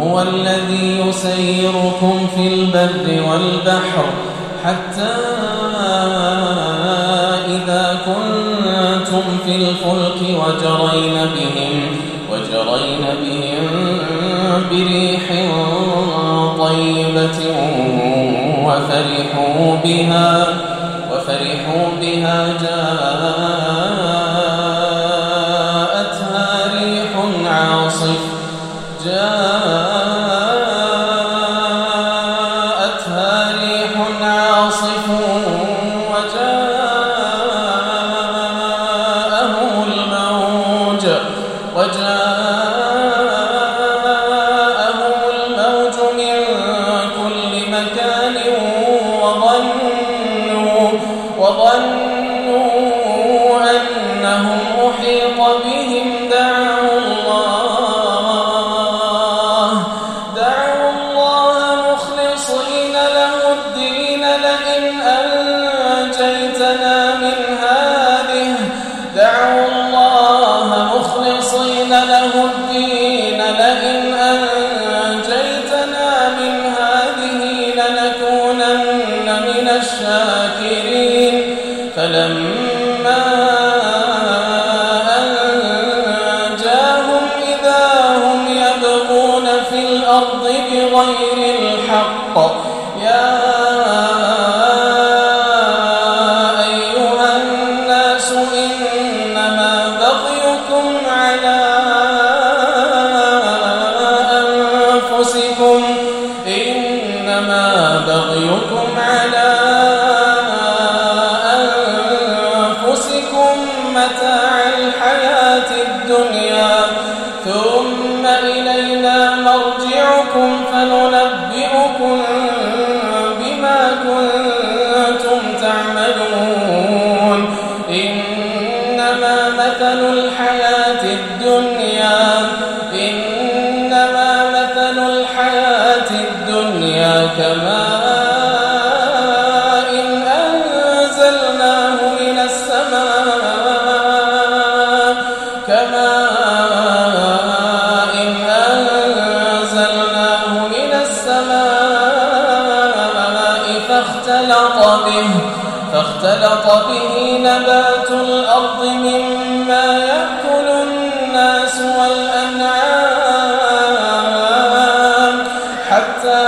هو الذي يسيركم في البر والبحر حتى إذا كنتم في الفلك وجرين بهم وجرين بهم بريح طيبة وفرحوا بها وفرحوا بها جاءتها وجاءهم الموج من كل مكان وظنوا وظنوا فلما أنجاهم إذا هم يبغون في الأرض بغير الحق يا فننبئكم بما كنتم تعملون. إنما مثل الحياة الدنيا. السماء فاختلط به فاختلط به نبات الأرض مما يأكل الناس والأنعام حتى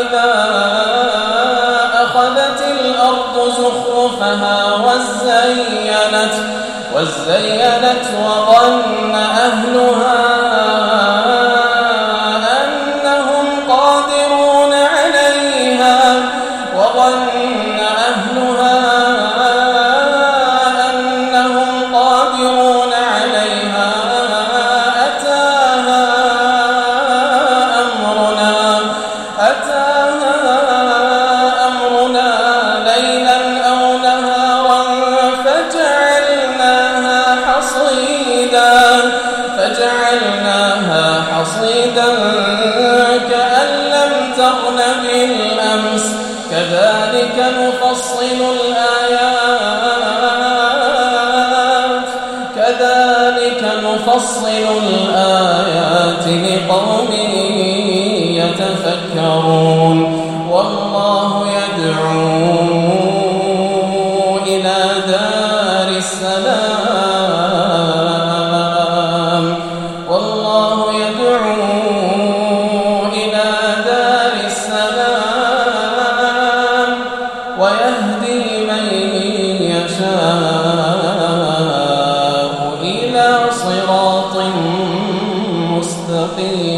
إذا أخذت الأرض زخرفها وزينت وزينت وظن أهلها بالأمس كذلك نفصل الآيات. كذلك نفصل الآيات لقوم يتفكرون. والله يدعو يشاء إلى صراط مستقيم